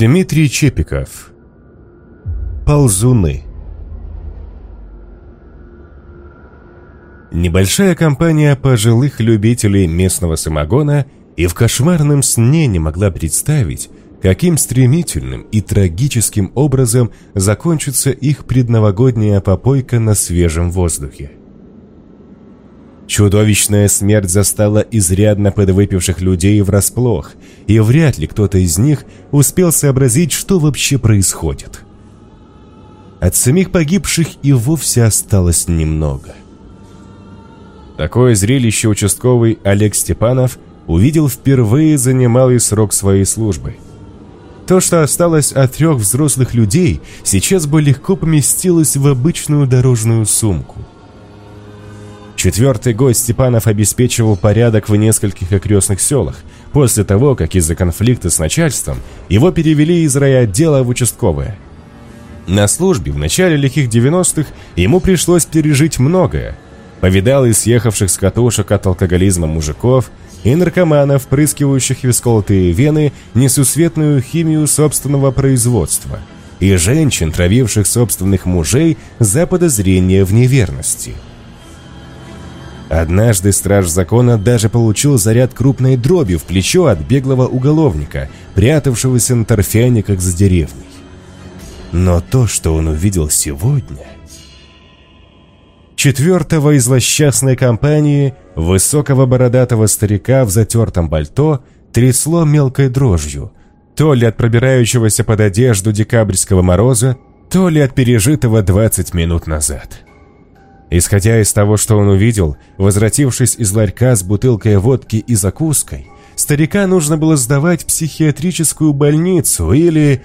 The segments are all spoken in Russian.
Дмитрий Чепиков Ползуны Небольшая компания пожилых любителей местного самогона и в кошмарном сне не могла представить, каким стремительным и трагическим образом закончится их предновогодняя попойка на свежем воздухе. Чудовищная смерть застала изрядно подвыпивших людей врасплох, и вряд ли кто-то из них успел сообразить, что вообще происходит. От самих погибших и вовсе осталось немного. Такое зрелище участковый Олег Степанов увидел впервые за немалый срок своей службы. То, что осталось от трех взрослых людей, сейчас бы легко поместилось в обычную дорожную сумку – Четвертый гость Степанов обеспечивал порядок в нескольких окрестных селах, после того, как из-за конфликта с начальством его перевели из райотдела в участковое. На службе в начале лихих 90-х ему пришлось пережить многое. Повидал и съехавших с катушек от алкоголизма мужиков, и наркоманов, прыскивающих висколотые вены несусветную химию собственного производства, и женщин, травивших собственных мужей за подозрение в неверности – Однажды страж закона даже получил заряд крупной дроби в плечо от беглого уголовника, прятавшегося на торфяниках за деревней. Но то, что он увидел сегодня... Четвертого из злосчастной компании, высокого бородатого старика в затертом пальто, трясло мелкой дрожью, то ли от пробирающегося под одежду декабрьского мороза, то ли от пережитого 20 минут назад. Исходя из того, что он увидел, возвратившись из ларька с бутылкой водки и закуской, старика нужно было сдавать в психиатрическую больницу или...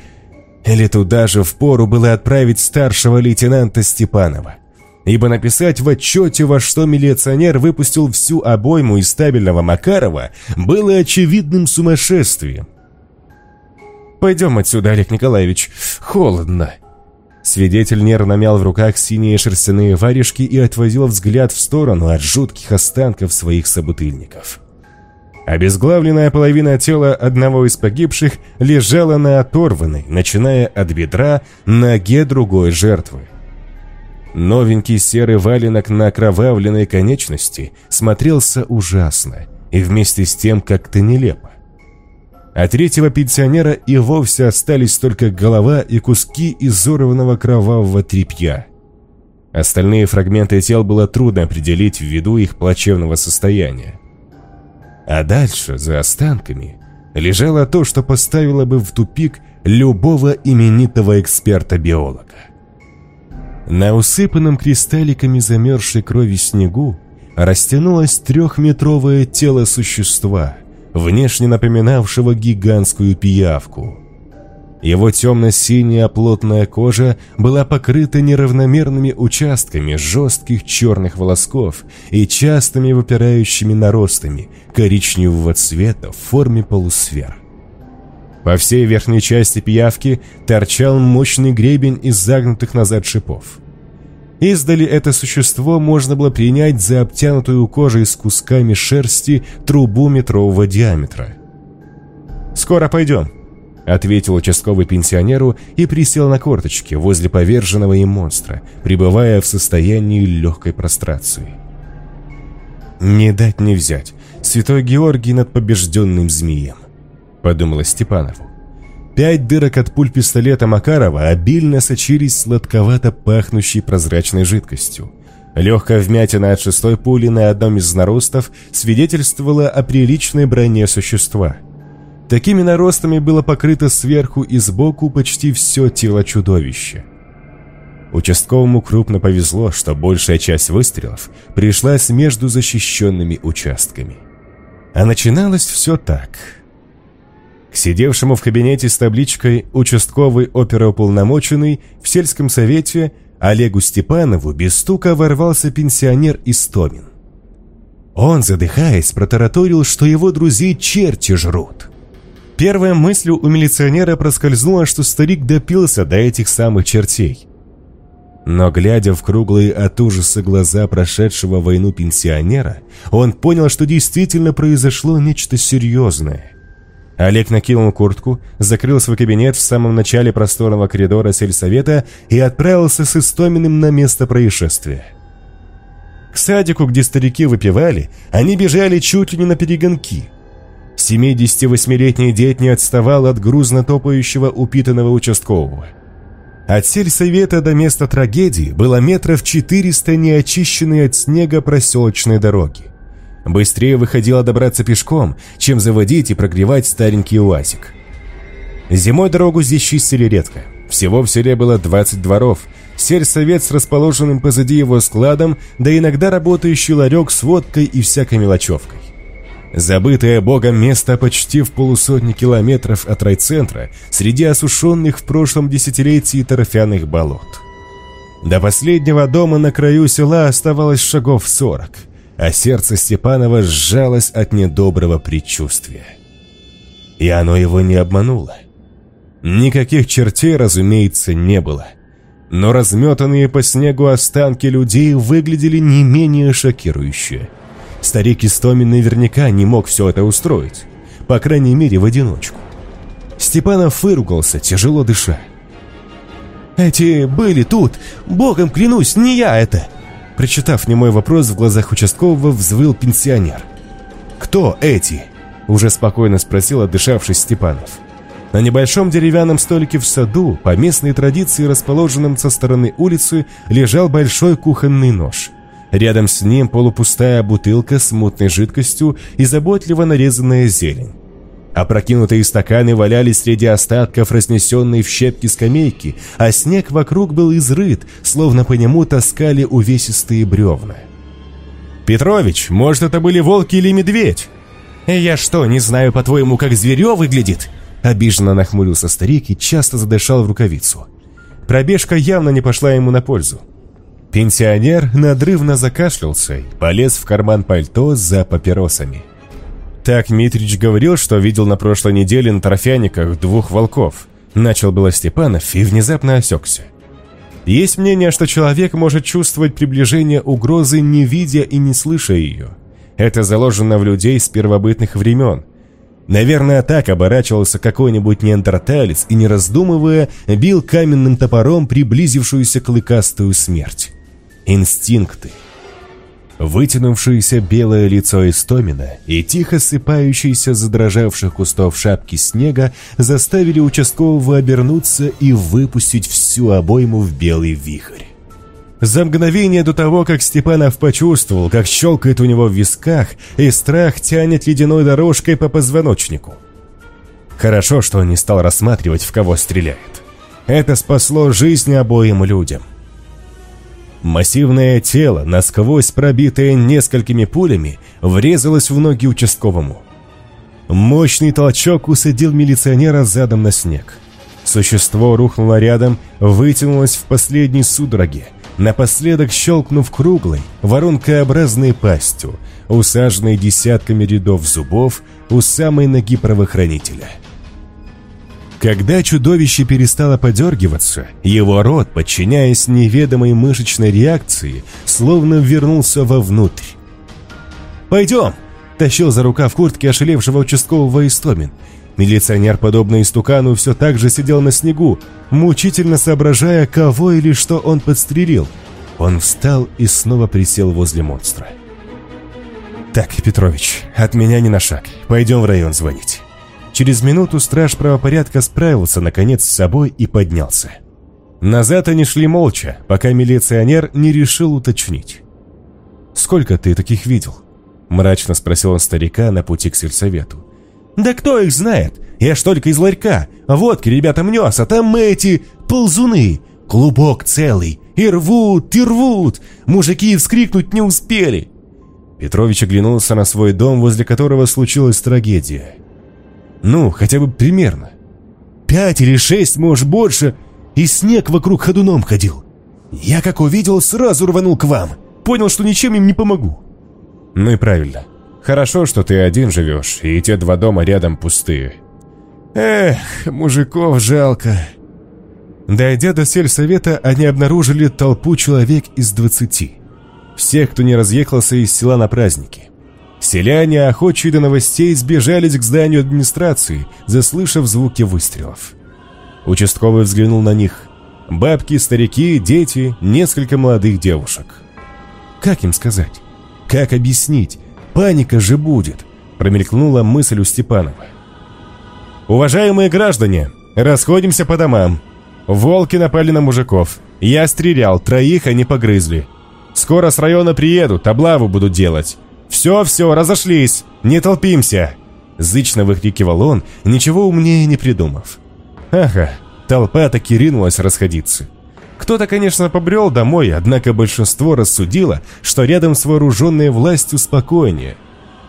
Или туда же впору было отправить старшего лейтенанта Степанова. Ибо написать в отчете, во что милиционер выпустил всю обойму из стабильного Макарова, было очевидным сумасшествием. «Пойдем отсюда, Олег Николаевич, холодно», Свидетель нервно мял в руках синие шерстяные варежки и отводил взгляд в сторону от жутких останков своих собутыльников. Обезглавленная половина тела одного из погибших лежала на оторванной, начиная от бедра, ноге другой жертвы. Новенький серый валенок на окровавленной конечности смотрелся ужасно и вместе с тем как-то нелепо. А третьего пенсионера и вовсе остались только голова и куски изорванного кровавого тряпья. Остальные фрагменты тел было трудно определить ввиду их плачевного состояния. А дальше, за останками, лежало то, что поставило бы в тупик любого именитого эксперта-биолога. На усыпанном кристалликами замерзшей крови снегу растянулось трехметровое тело существа – внешне напоминавшего гигантскую пиявку. Его темно-синяя плотная кожа была покрыта неравномерными участками жестких черных волосков и частыми выпирающими наростами коричневого цвета в форме полусфер. По всей верхней части пиявки торчал мощный гребень из загнутых назад шипов. Издали это существо можно было принять за обтянутую кожей с кусками шерсти трубу метрового диаметра. «Скоро пойдем», — ответил участковый пенсионеру и присел на корточки возле поверженного им монстра, пребывая в состоянии легкой прострации. «Не дать не взять. Святой Георгий над побежденным змеем», — подумала Степанову. Пять дырок от пуль пистолета Макарова обильно сочились сладковато пахнущей прозрачной жидкостью. Легкая вмятина от шестой пули на одном из наростов свидетельствовала о приличной броне существа. Такими наростами было покрыто сверху и сбоку почти все тело чудовища. Участковому крупно повезло, что большая часть выстрелов пришлась между защищенными участками. А начиналось все так – к сидевшему в кабинете с табличкой «Участковый оперуполномоченный» в сельском совете Олегу Степанову без стука ворвался пенсионер Истомин. Он, задыхаясь, протараторил, что его друзей черти жрут. Первая мысль у милиционера проскользнула, что старик допился до этих самых чертей. Но, глядя в круглые от ужаса глаза прошедшего войну пенсионера, он понял, что действительно произошло нечто серьезное. Олег накинул куртку, закрыл свой кабинет в самом начале просторного коридора сельсовета и отправился с Истоминым на место происшествия. К садику, где старики выпивали, они бежали чуть ли не на перегонки. 78-летний дед не отставал от грузно топающего упитанного участкового. От сельсовета до места трагедии было метров 400 неочищенной от снега проселочной дороги. Быстрее выходило добраться пешком, чем заводить и прогревать старенький УАЗик. Зимой дорогу здесь чистили редко. Всего в селе было 20 дворов, сельсовет с расположенным позади его складом, да иногда работающий ларек с водкой и всякой мелочевкой. Забытое богом место почти в полусотни километров от райцентра, среди осушенных в прошлом десятилетии торфяных болот. До последнего дома на краю села оставалось шагов сорок – а сердце Степанова сжалось от недоброго предчувствия. И оно его не обмануло. Никаких чертей, разумеется, не было. Но разметанные по снегу останки людей выглядели не менее шокирующе. Старик Истомин наверняка не мог все это устроить, по крайней мере в одиночку. Степанов выругался, тяжело дыша. «Эти были тут, богом клянусь, не я это!» Прочитав немой вопрос, в глазах участкового взвыл пенсионер. «Кто эти?» – уже спокойно спросил отдышавшись Степанов. На небольшом деревянном столике в саду, по местной традиции, расположенном со стороны улицы, лежал большой кухонный нож. Рядом с ним полупустая бутылка с мутной жидкостью и заботливо нарезанная зелень. Опрокинутые стаканы валялись среди остатков разнесенной в щепки скамейки, а снег вокруг был изрыт, словно по нему таскали увесистые бревна. «Петрович, может, это были волки или медведь?» «Я что, не знаю, по-твоему, как зверё выглядит?» Обиженно нахмурился старик и часто задышал в рукавицу. Пробежка явно не пошла ему на пользу. Пенсионер надрывно закашлялся и полез в карман пальто за папиросами. Так Митрич говорил, что видел на прошлой неделе на торфяниках двух волков. Начал было Степанов и внезапно осекся. Есть мнение, что человек может чувствовать приближение угрозы, не видя и не слыша ее. Это заложено в людей с первобытных времен. Наверное, так оборачивался какой-нибудь неандерталец и, не раздумывая, бил каменным топором приблизившуюся клыкастую смерть. Инстинкты – Вытянувшееся белое лицо Истомина и тихо сыпающиеся задрожавших кустов шапки снега заставили участкового обернуться и выпустить всю обойму в белый вихрь. За мгновение до того, как Степанов почувствовал, как щелкает у него в висках, и страх тянет ледяной дорожкой по позвоночнику. Хорошо, что он не стал рассматривать, в кого стреляет. Это спасло жизнь обоим людям. Массивное тело, насквозь пробитое несколькими пулями, врезалось в ноги участковому. Мощный толчок усадил милиционера задом на снег. Существо рухнуло рядом, вытянулось в последней судороге, напоследок щелкнув круглой, воронкообразной пастью, усаженной десятками рядов зубов у самой ноги правоохранителя. Когда чудовище перестало подергиваться, его рот, подчиняясь неведомой мышечной реакции, словно вернулся вовнутрь. «Пойдем!» – тащил за рукав куртки ошалевшего участкового Истомин. Милиционер, подобно истукану, все так же сидел на снегу, мучительно соображая, кого или что он подстрелил. Он встал и снова присел возле монстра. «Так, Петрович, от меня не на шаг. Пойдем в район звонить». Через минуту страж правопорядка справился наконец с собой и поднялся. Назад они шли молча, пока милиционер не решил уточнить. «Сколько ты таких видел?» – мрачно спросил он старика на пути к сельсовету. «Да кто их знает? Я ж только из ларька. Водки ребята мнес, а там мы эти ползуны. Клубок целый. И рвут, и рвут. Мужики вскрикнуть не успели». Петрович оглянулся на свой дом, возле которого случилась трагедия. Ну, хотя бы примерно. Пять или шесть, может, больше. И снег вокруг ходуном ходил. Я, как увидел, сразу рванул к вам. Понял, что ничем им не помогу. Ну и правильно. Хорошо, что ты один живешь, и те два дома рядом пустые. Эх, мужиков жалко. Дойдя до сельсовета, они обнаружили толпу человек из двадцати. Всех, кто не разъехался из села на праздники. Селяне, охочие до новостей, сбежались к зданию администрации, заслышав звуки выстрелов. Участковый взглянул на них. Бабки, старики, дети, несколько молодых девушек. Как им сказать? Как объяснить? Паника же будет, промелькнула мысль у Степанова. Уважаемые граждане, расходимся по домам. Волки напали на мужиков. Я стрелял, троих они погрызли. Скоро с района приедут, облаву будут делать. Все-все, разошлись, не толпимся. Зычно выкрикивал он, ничего умнее не придумав. Ага, толпа таки ринулась расходиться. Кто-то, конечно, побрел домой, однако большинство рассудило, что рядом с вооруженной властью спокойнее.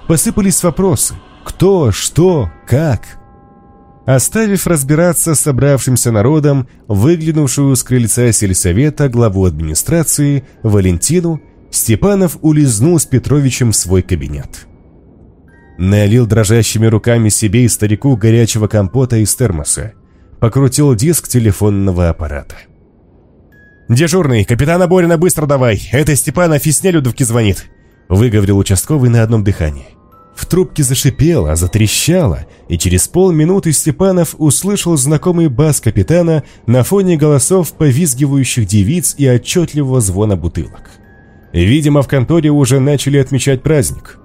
Посыпались вопросы. Кто, что, как? Оставив разбираться с собравшимся народом, выглянувшую с крыльца сельсовета главу администрации Валентину, Степанов улизнул с Петровичем в свой кабинет. Налил дрожащими руками себе и старику горячего компота из термоса, покрутил диск телефонного аппарата. «Дежурный, капитана Борина быстро давай, это Степанов из Нелюдовки звонит», выговорил участковый на одном дыхании. В трубке зашипело, затрещало, и через полминуты Степанов услышал знакомый бас капитана на фоне голосов повизгивающих девиц и отчетливого звона бутылок. Видимо, в конторе уже начали отмечать праздник.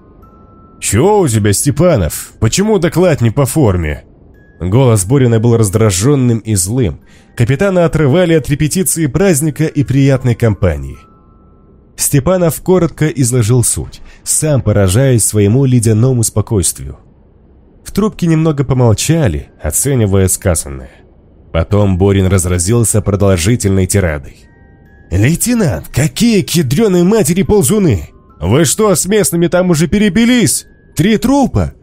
«Чего у тебя, Степанов? Почему доклад не по форме?» Голос Борина был раздраженным и злым. Капитана отрывали от репетиции праздника и приятной компании. Степанов коротко изложил суть, сам поражаясь своему ледяному спокойствию. В трубке немного помолчали, оценивая сказанное. Потом Борин разразился продолжительной тирадой. «Лейтенант, какие к матери ползуны! Вы что, с местными там уже перепились? Три трупа?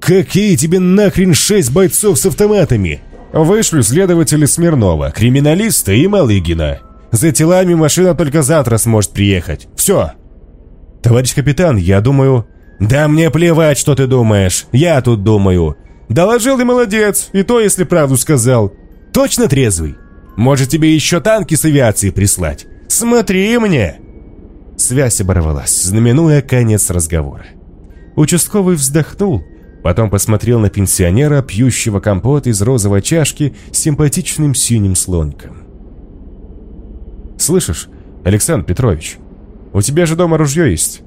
Какие тебе нахрен шесть бойцов с автоматами?» Вышли следователи Смирнова, криминалиста и Малыгина. За телами машина только завтра сможет приехать. Все. Товарищ капитан, я думаю... Да мне плевать, что ты думаешь. Я тут думаю. Доложил и молодец, и то, если правду сказал. Точно трезвый? Может, тебе еще танки с авиацией прислать? Смотри мне!» Связь оборвалась, знаменуя конец разговора. Участковый вздохнул, потом посмотрел на пенсионера, пьющего компот из розовой чашки с симпатичным синим слоником. «Слышишь, Александр Петрович, у тебя же дома ружье есть.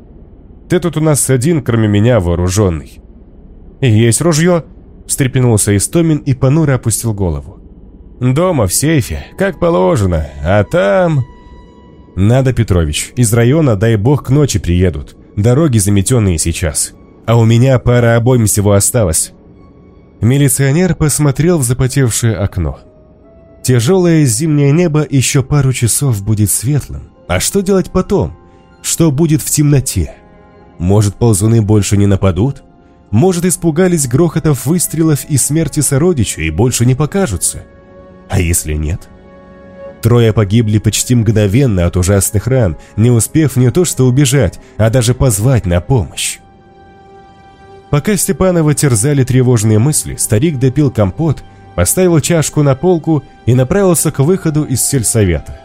Ты тут у нас один, кроме меня, вооруженный». «Есть ружье», — встрепенулся Истомин и понуро опустил голову. «Дома, в сейфе, как положено, а там...» «Надо, Петрович, из района, дай бог, к ночи приедут. Дороги заметенные сейчас. А у меня пара обойм всего осталось». Милиционер посмотрел в запотевшее окно. Тяжелое зимнее небо еще пару часов будет светлым. А что делать потом? Что будет в темноте? Может, ползуны больше не нападут? Может, испугались грохотов выстрелов и смерти сородича и больше не покажутся? А если нет? Трое погибли почти мгновенно от ужасных ран, не успев не то что убежать, а даже позвать на помощь. Пока Степанова терзали тревожные мысли, старик допил компот поставил чашку на полку и направился к выходу из сельсовета.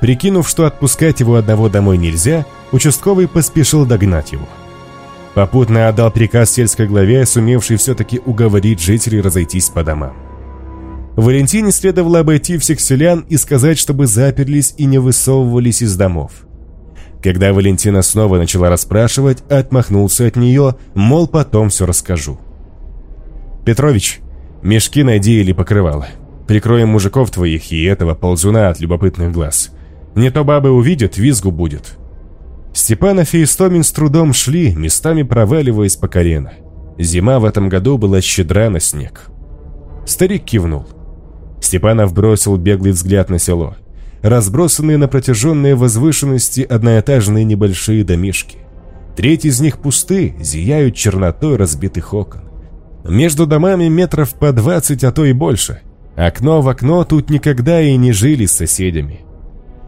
Прикинув, что отпускать его одного домой нельзя, участковый поспешил догнать его. Попутно отдал приказ сельской главе, сумевшей все-таки уговорить жителей разойтись по домам. Валентине следовало обойти всех селян и сказать, чтобы заперлись и не высовывались из домов. Когда Валентина снова начала расспрашивать, отмахнулся от нее, мол, потом все расскажу. «Петрович, Мешки найди или покрывало. Прикроем мужиков твоих и этого ползуна от любопытных глаз. Не то бабы увидят, визгу будет». Степанов и Истомин с трудом шли, местами проваливаясь по колено. Зима в этом году была щедра на снег. Старик кивнул. Степанов бросил беглый взгляд на село. Разбросанные на протяженные возвышенности одноэтажные небольшие домишки. Треть из них пусты, зияют чернотой разбитых окон. Между домами метров по двадцать, а то и больше. Окно в окно тут никогда и не жили с соседями.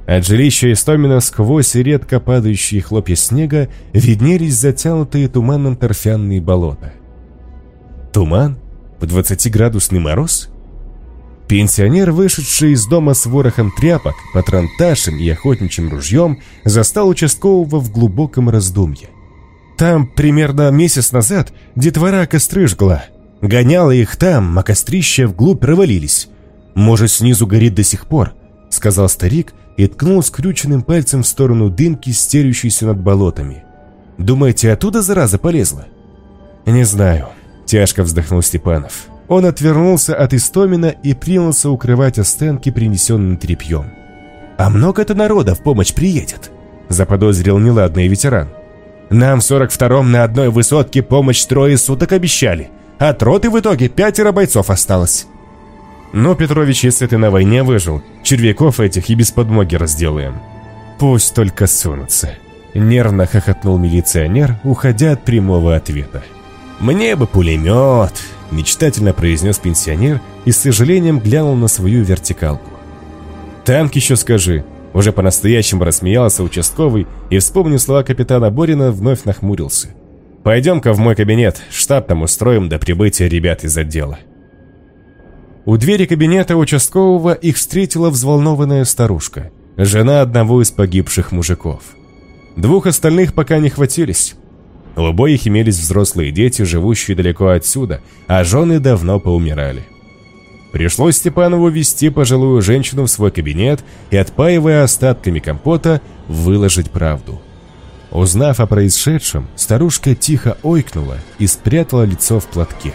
От жилища Истомина сквозь редко падающие хлопья снега виднелись затянутые туманом торфяные болота. Туман? В 20-градусный мороз? Пенсионер, вышедший из дома с ворохом тряпок, патронташем и охотничьим ружьем, застал участкового в глубоком раздумье. Там примерно месяц назад детвора костры жгла. Гоняла их там, а кострища вглубь провалились. Может, снизу горит до сих пор, сказал старик и ткнул скрюченным пальцем в сторону дымки, стерющейся над болотами. Думаете, оттуда зараза полезла? Не знаю, тяжко вздохнул Степанов. Он отвернулся от Истомина и принялся укрывать останки, принесенным тряпьем. «А много-то народа в помощь приедет», — заподозрил неладный ветеран. «Нам в 42-м на одной высотке помощь трое суток обещали. От роты в итоге пятеро бойцов осталось». Но Петрович, если ты на войне выжил, червяков этих и без подмоги разделаем. Пусть только сунутся. Нервно хохотнул милиционер, уходя от прямого ответа. «Мне бы пулемет!» – мечтательно произнес пенсионер и с сожалением глянул на свою вертикалку. «Танк еще скажи!» Уже по-настоящему рассмеялся участковый и, вспомнив слова капитана Борина, вновь нахмурился. «Пойдем-ка в мой кабинет, штаб там устроим до прибытия ребят из отдела». У двери кабинета участкового их встретила взволнованная старушка, жена одного из погибших мужиков. Двух остальных пока не хватились. У обоих имелись взрослые дети, живущие далеко отсюда, а жены давно поумирали. Пришлось Степанову вести пожилую женщину в свой кабинет и, отпаивая остатками компота, выложить правду. Узнав о происшедшем, старушка тихо ойкнула и спрятала лицо в платке.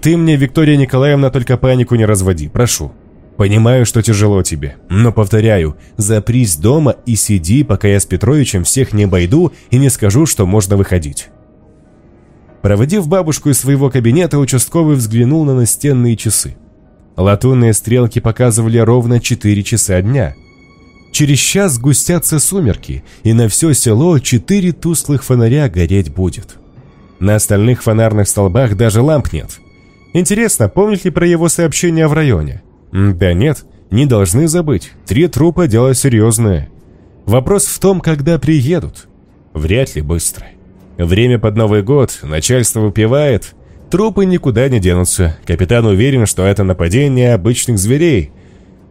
«Ты мне, Виктория Николаевна, только панику не разводи, прошу. Понимаю, что тяжело тебе, но повторяю, запрись дома и сиди, пока я с Петровичем всех не обойду и не скажу, что можно выходить. Проводив бабушку из своего кабинета, участковый взглянул на настенные часы. Латунные стрелки показывали ровно 4 часа дня. Через час сгустятся сумерки, и на все село четыре тусклых фонаря гореть будет. На остальных фонарных столбах даже ламп нет. Интересно, помнит ли про его сообщение в районе? Да нет, не должны забыть. Три трупа – дело серьезное. Вопрос в том, когда приедут. Вряд ли быстро. Время под Новый год, начальство выпивает. Трупы никуда не денутся. Капитан уверен, что это нападение обычных зверей.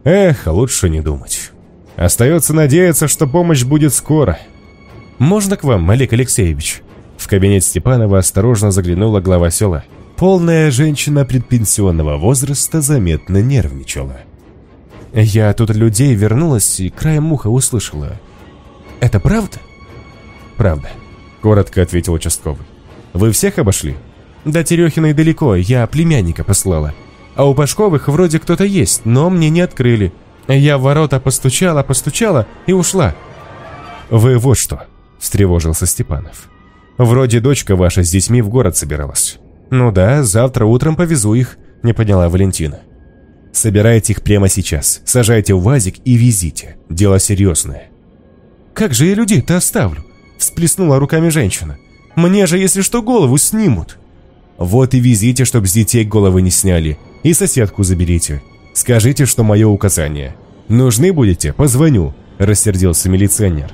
Эх, лучше не думать. Остается надеяться, что помощь будет скоро. «Можно к вам, Олег Алексеевич?» В кабинет Степанова осторожно заглянула глава села – Полная женщина предпенсионного возраста заметно нервничала. Я тут людей вернулась и краем муха услышала. «Это правда?» «Правда», — коротко ответил участковый. «Вы всех обошли?» «До Терехиной далеко, я племянника послала. А у Пашковых вроде кто-то есть, но мне не открыли. Я в ворота постучала, постучала и ушла». «Вы вот что», — встревожился Степанов. «Вроде дочка ваша с детьми в город собиралась. «Ну да, завтра утром повезу их», — не поняла Валентина. «Собирайте их прямо сейчас, сажайте в вазик и везите. Дело серьезное». «Как же я людей-то оставлю?» — всплеснула руками женщина. «Мне же, если что, голову снимут». «Вот и везите, чтоб с детей головы не сняли. И соседку заберите. Скажите, что мое указание. Нужны будете? Позвоню», — рассердился милиционер.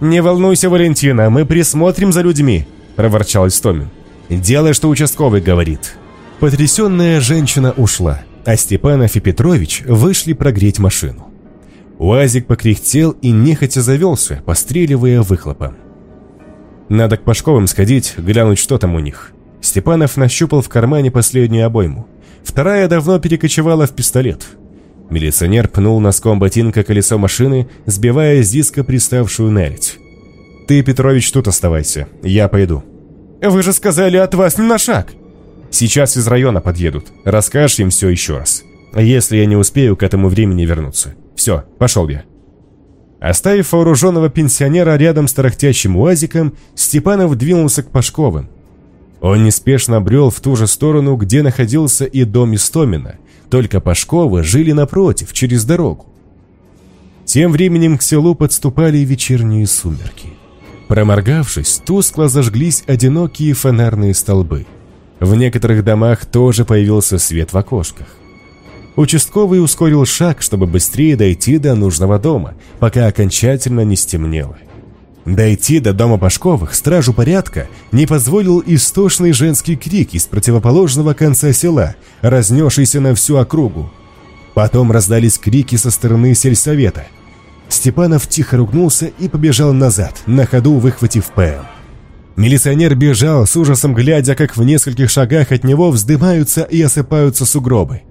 «Не волнуйся, Валентина, мы присмотрим за людьми», — проворчал Истомин. Делай, что участковый говорит». Потрясенная женщина ушла, а Степанов и Петрович вышли прогреть машину. Уазик покряхтел и нехотя завелся, постреливая выхлопом. «Надо к Пашковым сходить, глянуть, что там у них». Степанов нащупал в кармане последнюю обойму. Вторая давно перекочевала в пистолет. Милиционер пнул носком ботинка колесо машины, сбивая с диска приставшую наледь. «Ты, Петрович, тут оставайся, я пойду». Вы же сказали от вас на шаг. Сейчас из района подъедут. Расскажешь им все еще раз. Если я не успею к этому времени вернуться. Все, пошел я. Оставив вооруженного пенсионера рядом с тарахтящим уазиком, Степанов двинулся к Пашковым. Он неспешно брел в ту же сторону, где находился и дом Истомина, только Пашковы жили напротив, через дорогу. Тем временем к селу подступали вечерние сумерки. Проморгавшись, тускло зажглись одинокие фонарные столбы. В некоторых домах тоже появился свет в окошках. Участковый ускорил шаг, чтобы быстрее дойти до нужного дома, пока окончательно не стемнело. Дойти до дома Пашковых стражу порядка не позволил истошный женский крик из противоположного конца села, разнесшийся на всю округу. Потом раздались крики со стороны сельсовета – Степанов тихо ругнулся и побежал назад, на ходу выхватив ПМ. Милиционер бежал, с ужасом глядя, как в нескольких шагах от него вздымаются и осыпаются сугробы.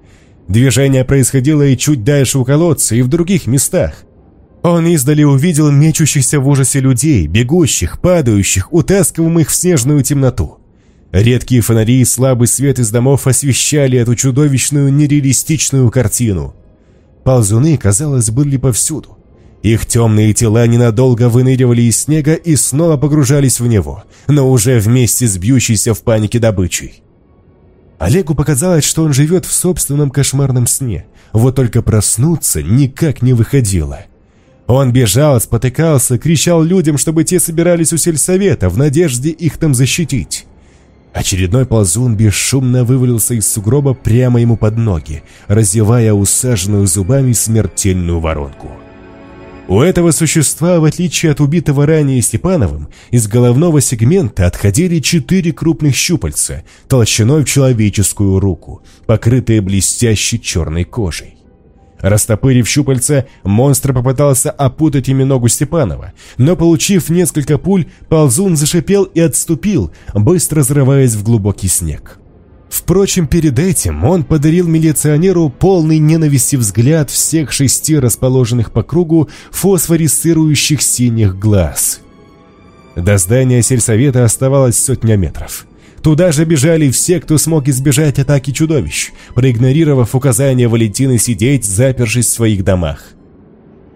Движение происходило и чуть дальше у колодца, и в других местах. Он издали увидел мечущихся в ужасе людей, бегущих, падающих, утаскиваемых в снежную темноту. Редкие фонари и слабый свет из домов освещали эту чудовищную нереалистичную картину. Ползуны, казалось, были повсюду. Их темные тела ненадолго выныривали из снега и снова погружались в него, но уже вместе с бьющейся в панике добычей. Олегу показалось, что он живет в собственном кошмарном сне, вот только проснуться никак не выходило. Он бежал, спотыкался, кричал людям, чтобы те собирались у сельсовета в надежде их там защитить. Очередной ползун бесшумно вывалился из сугроба прямо ему под ноги, разевая усаженную зубами смертельную воронку. У этого существа, в отличие от убитого ранее Степановым, из головного сегмента отходили четыре крупных щупальца, толщиной в человеческую руку, покрытые блестящей черной кожей. Растопырив щупальца, монстр попытался опутать ими ногу Степанова, но, получив несколько пуль, ползун зашипел и отступил, быстро взрываясь в глубокий снег. Впрочем, перед этим он подарил милиционеру полный ненависти взгляд всех шести расположенных по кругу фосфорисцирующих синих глаз. До здания сельсовета оставалось сотня метров. Туда же бежали все, кто смог избежать атаки чудовищ, проигнорировав указания Валентины сидеть, запершись в своих домах.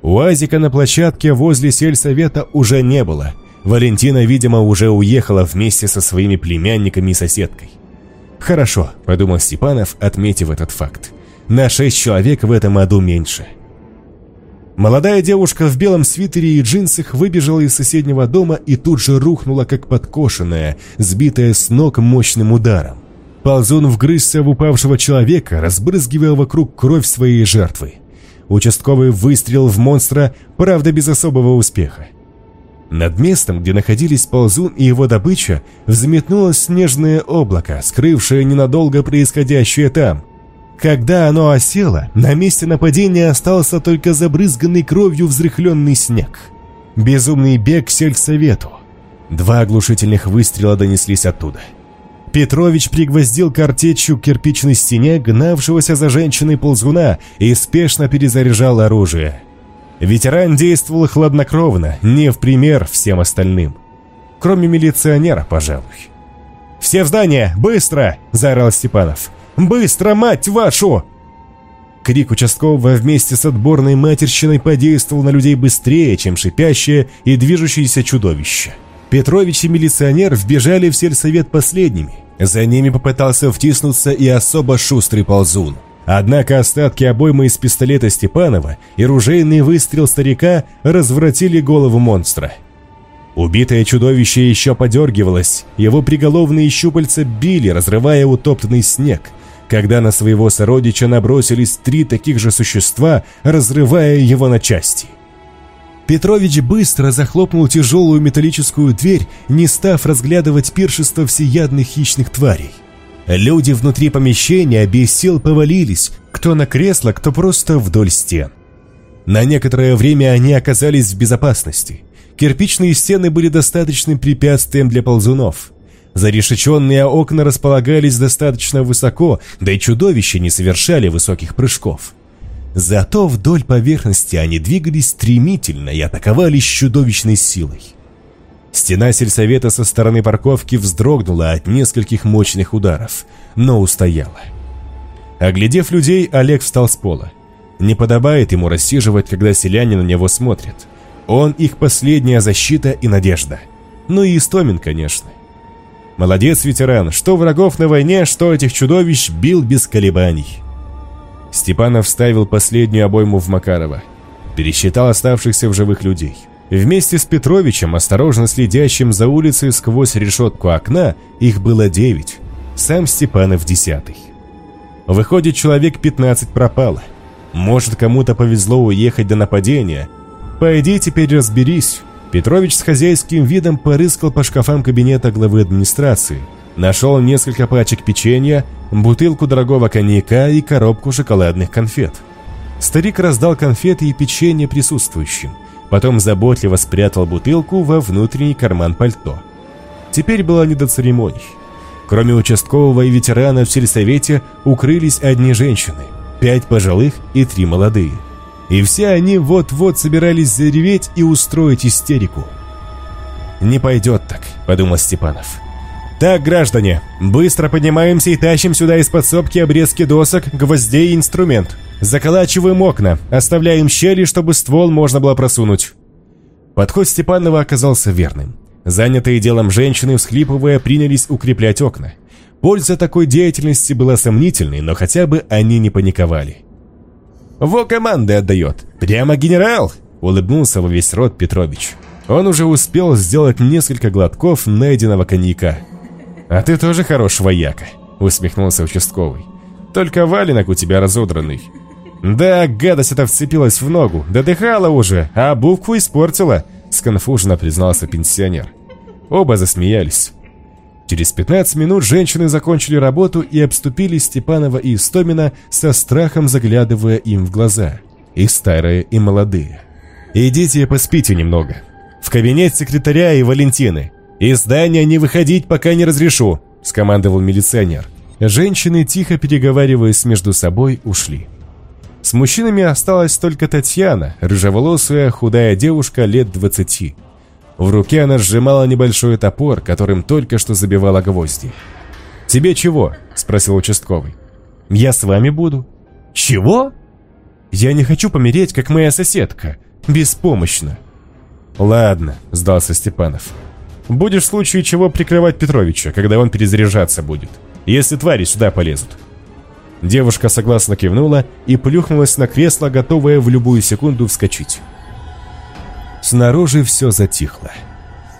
УАЗика на площадке возле сельсовета уже не было. Валентина, видимо, уже уехала вместе со своими племянниками и соседкой. «Хорошо», — подумал Степанов, отметив этот факт. «На шесть человек в этом аду меньше». Молодая девушка в белом свитере и джинсах выбежала из соседнего дома и тут же рухнула, как подкошенная, сбитая с ног мощным ударом. Ползун вгрызся в упавшего человека, разбрызгивая вокруг кровь своей жертвы. Участковый выстрел в монстра, правда без особого успеха. Над местом, где находились ползун и его добыча, взметнулось снежное облако, скрывшее ненадолго происходящее там – когда оно осело, на месте нападения остался только забрызганный кровью взрыхленный снег. Безумный бег сельсовету. Два оглушительных выстрела донеслись оттуда. Петрович пригвоздил картечью к кирпичной стене гнавшегося за женщиной ползуна и спешно перезаряжал оружие. Ветеран действовал хладнокровно, не в пример всем остальным. Кроме милиционера, пожалуй. «Все в здание! Быстро!» – заорал Степанов. Быстро, мать вашу!» Крик участкового вместе с отборной матерщиной подействовал на людей быстрее, чем шипящее и движущееся чудовище. Петрович и милиционер вбежали в сельсовет последними. За ними попытался втиснуться и особо шустрый ползун. Однако остатки обоймы из пистолета Степанова и ружейный выстрел старика развратили голову монстра. Убитое чудовище еще подергивалось, его приголовные щупальца били, разрывая утоптанный снег, когда на своего сородича набросились три таких же существа, разрывая его на части. Петрович быстро захлопнул тяжелую металлическую дверь, не став разглядывать пиршество всеядных хищных тварей. Люди внутри помещения без сил повалились, кто на кресло, кто просто вдоль стен. На некоторое время они оказались в безопасности. Кирпичные стены были достаточным препятствием для ползунов. Зарешеченные окна располагались достаточно высоко, да и чудовища не совершали высоких прыжков. Зато вдоль поверхности они двигались стремительно и атаковали чудовищной силой. Стена сельсовета со стороны парковки вздрогнула от нескольких мощных ударов, но устояла. Оглядев людей, Олег встал с пола. Не подобает ему рассиживать, когда селяне на него смотрят. Он их последняя защита и надежда. Ну и Истомин, конечно. Молодец, ветеран, что врагов на войне, что этих чудовищ бил без колебаний. Степанов вставил последнюю обойму в Макарова. Пересчитал оставшихся в живых людей. Вместе с Петровичем, осторожно следящим за улицей сквозь решетку окна, их было девять. Сам Степанов десятый. Выходит, человек 15 пропало. Может, кому-то повезло уехать до нападения. Пойди теперь разберись, Петрович с хозяйским видом порыскал по шкафам кабинета главы администрации. Нашел несколько пачек печенья, бутылку дорогого коньяка и коробку шоколадных конфет. Старик раздал конфеты и печенье присутствующим, потом заботливо спрятал бутылку во внутренний карман пальто. Теперь было не до церемоний. Кроме участкового и ветерана в сельсовете укрылись одни женщины, пять пожилых и три молодые. И все они вот-вот собирались зареветь и устроить истерику. «Не пойдет так», — подумал Степанов. «Так, граждане, быстро поднимаемся и тащим сюда из подсобки обрезки досок, гвоздей и инструмент. Заколачиваем окна, оставляем щели, чтобы ствол можно было просунуть». Подход Степанова оказался верным. Занятые делом женщины, всхлипывая, принялись укреплять окна. Польза такой деятельности была сомнительной, но хотя бы они не паниковали. «Во команды отдает! Прямо генерал!» — улыбнулся во весь рот Петрович. Он уже успел сделать несколько глотков найденного коньяка. «А ты тоже хорош вояка», — усмехнулся участковый. «Только валенок у тебя разодранный». «Да, гадость эта вцепилась в ногу, додыхала уже, а обувку испортила», — сконфуженно признался пенсионер. Оба засмеялись. Через 15 минут женщины закончили работу и обступили Степанова и Истомина со страхом заглядывая им в глаза. И старые, и молодые. «Идите поспите немного. В кабинет секретаря и Валентины. Из здания не выходить, пока не разрешу», — скомандовал милиционер. Женщины, тихо переговариваясь между собой, ушли. С мужчинами осталась только Татьяна, рыжеволосая, худая девушка лет двадцати. В руке она сжимала небольшой топор, которым только что забивала гвозди. «Тебе чего?» – спросил участковый. «Я с вами буду». «Чего?» «Я не хочу помереть, как моя соседка. Беспомощно». «Ладно», – сдался Степанов. «Будешь в случае чего прикрывать Петровича, когда он перезаряжаться будет, если твари сюда полезут». Девушка согласно кивнула и плюхнулась на кресло, готовая в любую секунду вскочить. Снаружи все затихло.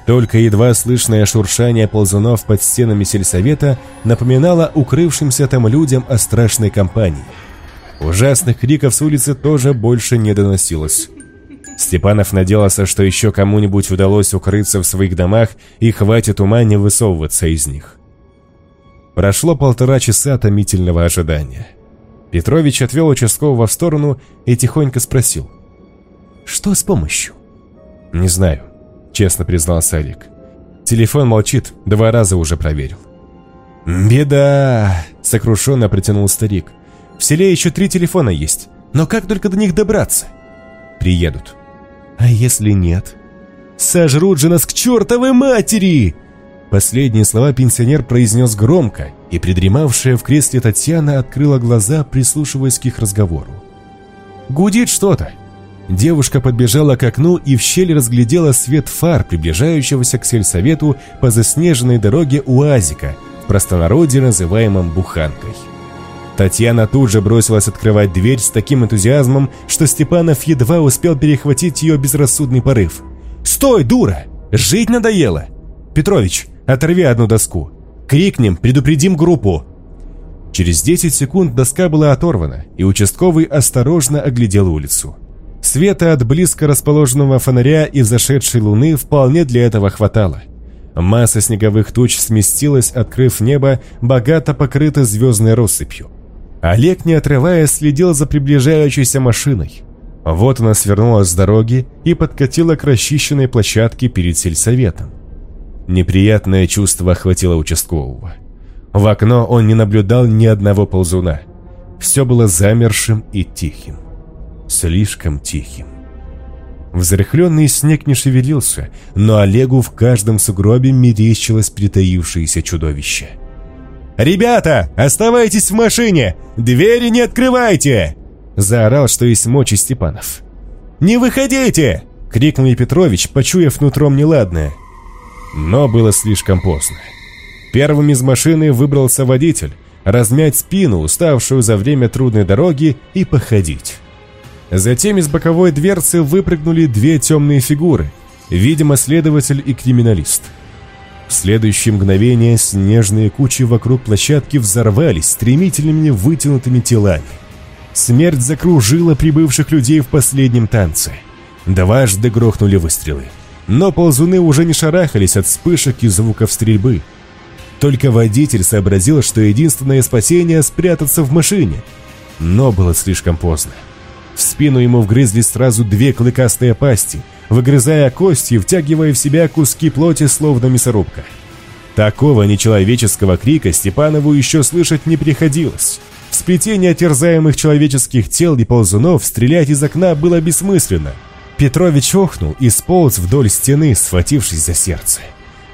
Только едва слышное шуршание ползунов под стенами сельсовета напоминало укрывшимся там людям о страшной компании. Ужасных криков с улицы тоже больше не доносилось. Степанов надеялся, что еще кому-нибудь удалось укрыться в своих домах и хватит ума не высовываться из них. Прошло полтора часа томительного ожидания. Петрович отвел участкового в сторону и тихонько спросил. «Что с помощью?» «Не знаю», — честно признался Олег. «Телефон молчит, два раза уже проверил». «Беда!» — сокрушенно протянул старик. «В селе еще три телефона есть, но как только до них добраться?» «Приедут». «А если нет?» «Сожрут же нас к чертовой матери!» Последние слова пенсионер произнес громко, и придремавшая в кресле Татьяна открыла глаза, прислушиваясь к их разговору. «Гудит что-то!» Девушка подбежала к окну и в щели разглядела свет фар, приближающегося к сельсовету по заснеженной дороге УАЗика, в простонародье называемом «буханкой». Татьяна тут же бросилась открывать дверь с таким энтузиазмом, что Степанов едва успел перехватить ее безрассудный порыв. «Стой, дура! Жить надоело! Петрович, оторви одну доску! Крикнем, предупредим группу!» Через 10 секунд доска была оторвана, и участковый осторожно оглядел улицу. Света от близко расположенного фонаря и зашедшей луны вполне для этого хватало. Масса снеговых туч сместилась, открыв небо, богато покрыто звездной россыпью. Олег, не отрываясь, следил за приближающейся машиной. Вот она свернула с дороги и подкатила к расчищенной площадке перед сельсоветом. Неприятное чувство охватило участкового. В окно он не наблюдал ни одного ползуна. Все было замершим и тихим слишком тихим. Взрыхленный снег не шевелился, но Олегу в каждом сугробе мерещилось притаившееся чудовище. «Ребята, оставайтесь в машине! Двери не открывайте!» Заорал, что есть мочи Степанов. «Не выходите!» — крикнул Петрович, почуяв нутром неладное. Но было слишком поздно. Первым из машины выбрался водитель, размять спину, уставшую за время трудной дороги, и походить. Затем из боковой дверцы выпрыгнули две темные фигуры, видимо, следователь и криминалист. В следующее мгновение снежные кучи вокруг площадки взорвались стремительными вытянутыми телами. Смерть закружила прибывших людей в последнем танце. Дважды грохнули выстрелы. Но ползуны уже не шарахались от вспышек и звуков стрельбы. Только водитель сообразил, что единственное спасение – спрятаться в машине. Но было слишком поздно. В спину ему вгрызлись сразу две клыкастые пасти, выгрызая кости втягивая в себя куски плоти, словно мясорубка. Такого нечеловеческого крика Степанову еще слышать не приходилось. В сплетении отерзаемых человеческих тел и ползунов стрелять из окна было бессмысленно. Петрович охнул и сполз вдоль стены, схватившись за сердце.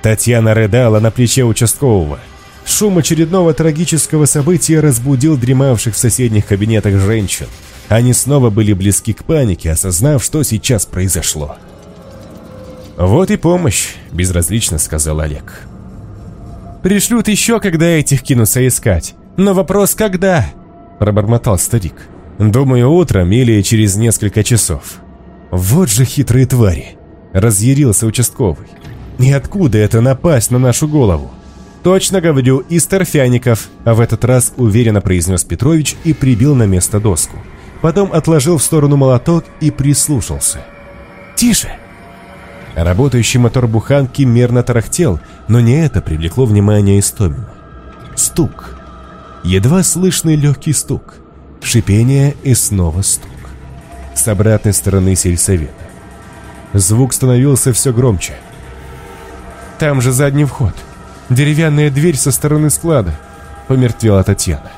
Татьяна рыдала на плече участкового. Шум очередного трагического события разбудил дремавших в соседних кабинетах женщин. Они снова были близки к панике, осознав, что сейчас произошло. «Вот и помощь», – безразлично сказал Олег. Пришлют еще, когда этих кинутся искать. Но вопрос когда?» Пробормотал старик. «Думаю, утром или через несколько часов». «Вот же хитрые твари!» Разъярился участковый. «И откуда это напасть на нашу голову?» «Точно говорю, из торфяников», а в этот раз уверенно произнес Петрович и прибил на место доску. Потом отложил в сторону молоток и прислушался. «Тише!» Работающий мотор буханки мерно тарахтел, но не это привлекло внимание Истомина. Стук. Едва слышный легкий стук. Шипение и снова стук. С обратной стороны сельсовета. Звук становился все громче. «Там же задний вход. Деревянная дверь со стороны склада», — помертвела Татьяна.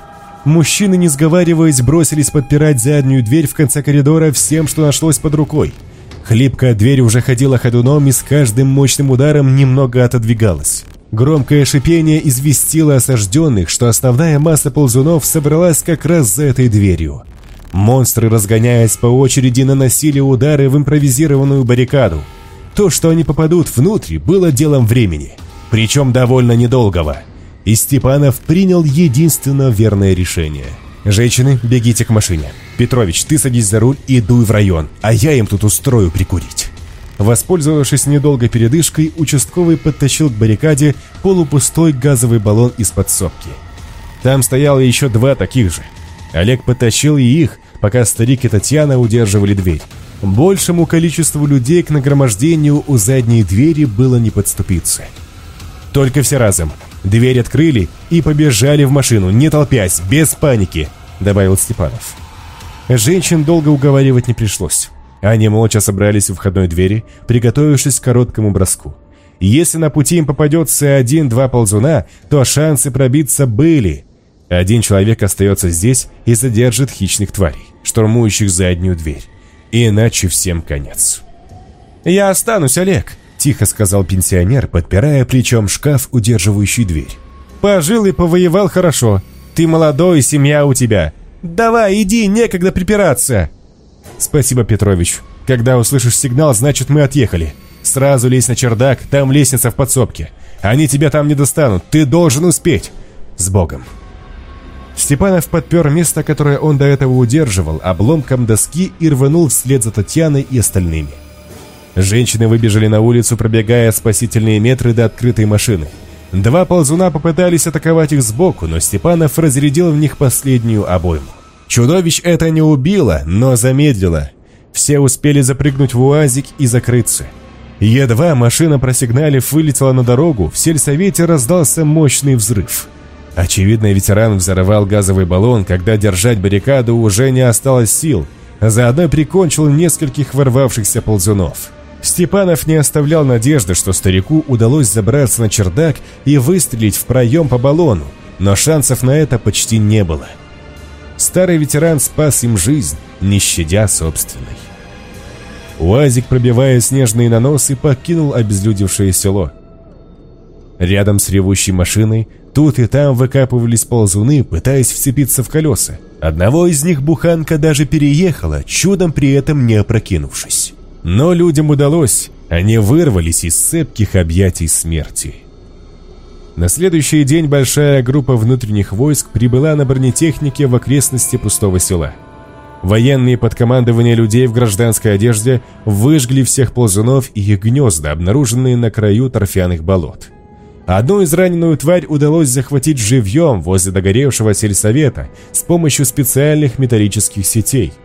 Мужчины, не сговариваясь, бросились подпирать заднюю дверь в конце коридора всем, что нашлось под рукой — Хлипкая дверь уже ходила ходуном и с каждым мощным ударом немного отодвигалась. Громкое шипение известило осажденных, что основная масса ползунов собралась как раз за этой дверью. Монстры, разгоняясь по очереди, наносили удары в импровизированную баррикаду. То, что они попадут внутрь, было делом времени, причем довольно недолгого. И Степанов принял единственно верное решение – «Женщины, бегите к машине. Петрович, ты садись за руль и дуй в район, а я им тут устрою прикурить». Воспользовавшись недолгой передышкой, участковый подтащил к баррикаде полупустой газовый баллон из подсобки. Там стояло еще два таких же. Олег потащил и их, пока старик и Татьяна удерживали дверь. Большему количеству людей к нагромождению у задней двери было не подступиться. Только все разом. Дверь открыли и побежали в машину, не толпясь, без паники, добавил Степанов. Женщин долго уговаривать не пришлось. Они молча собрались у входной двери, приготовившись к короткому броску. Если на пути им попадется один-два ползуна, то шансы пробиться были. Один человек остается здесь и задержит хищных тварей, штурмующих заднюю дверь. Иначе всем конец. «Я останусь, Олег», Тихо сказал пенсионер, подпирая плечом шкаф, удерживающий дверь. «Пожил и повоевал хорошо. Ты молодой, семья у тебя. Давай, иди, некогда припираться!» «Спасибо, Петрович. Когда услышишь сигнал, значит мы отъехали. Сразу лезь на чердак, там лестница в подсобке. Они тебя там не достанут, ты должен успеть. С Богом!» Степанов подпер место, которое он до этого удерживал, обломком доски и рванул вслед за Татьяной и остальными. Женщины выбежали на улицу, пробегая спасительные метры до открытой машины. Два ползуна попытались атаковать их сбоку, но Степанов разрядил в них последнюю обойму. Чудовищ это не убило, но замедлило. Все успели запрыгнуть в УАЗик и закрыться. Едва машина, просигналив, вылетела на дорогу, в сельсовете раздался мощный взрыв. Очевидно, ветеран взорвал газовый баллон, когда держать баррикаду уже не осталось сил, заодно прикончил нескольких ворвавшихся ползунов. Степанов не оставлял надежды, что старику удалось забраться на чердак и выстрелить в проем по баллону, но шансов на это почти не было. Старый ветеран спас им жизнь, не щадя собственной. Уазик, пробивая снежные наносы, покинул обезлюдевшее село. Рядом с ревущей машиной тут и там выкапывались ползуны, пытаясь вцепиться в колеса. Одного из них буханка даже переехала, чудом при этом не опрокинувшись. Но людям удалось, они вырвались из цепких объятий смерти. На следующий день большая группа внутренних войск прибыла на бронетехнике в окрестности пустого села. Военные под командование людей в гражданской одежде выжгли всех ползунов и их гнезда, обнаруженные на краю торфяных болот. Одну израненную тварь удалось захватить живьем возле догоревшего сельсовета с помощью специальных металлических сетей –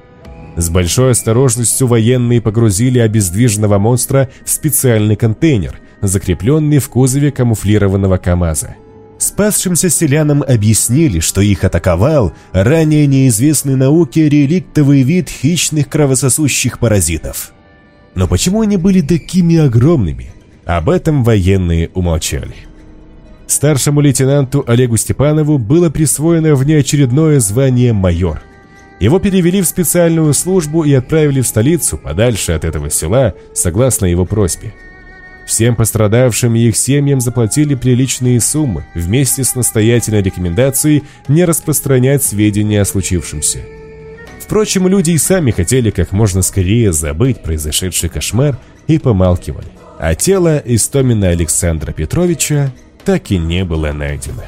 с большой осторожностью военные погрузили обездвиженного монстра в специальный контейнер, закрепленный в кузове камуфлированного КАМАЗа. Спасшимся селянам объяснили, что их атаковал ранее неизвестный науке реликтовый вид хищных кровососущих паразитов. Но почему они были такими огромными? Об этом военные умолчали. Старшему лейтенанту Олегу Степанову было присвоено внеочередное звание майор. Его перевели в специальную службу и отправили в столицу, подальше от этого села, согласно его просьбе. Всем пострадавшим и их семьям заплатили приличные суммы, вместе с настоятельной рекомендацией не распространять сведения о случившемся. Впрочем, люди и сами хотели как можно скорее забыть произошедший кошмар и помалкивали. А тело Истомина Александра Петровича так и не было найдено.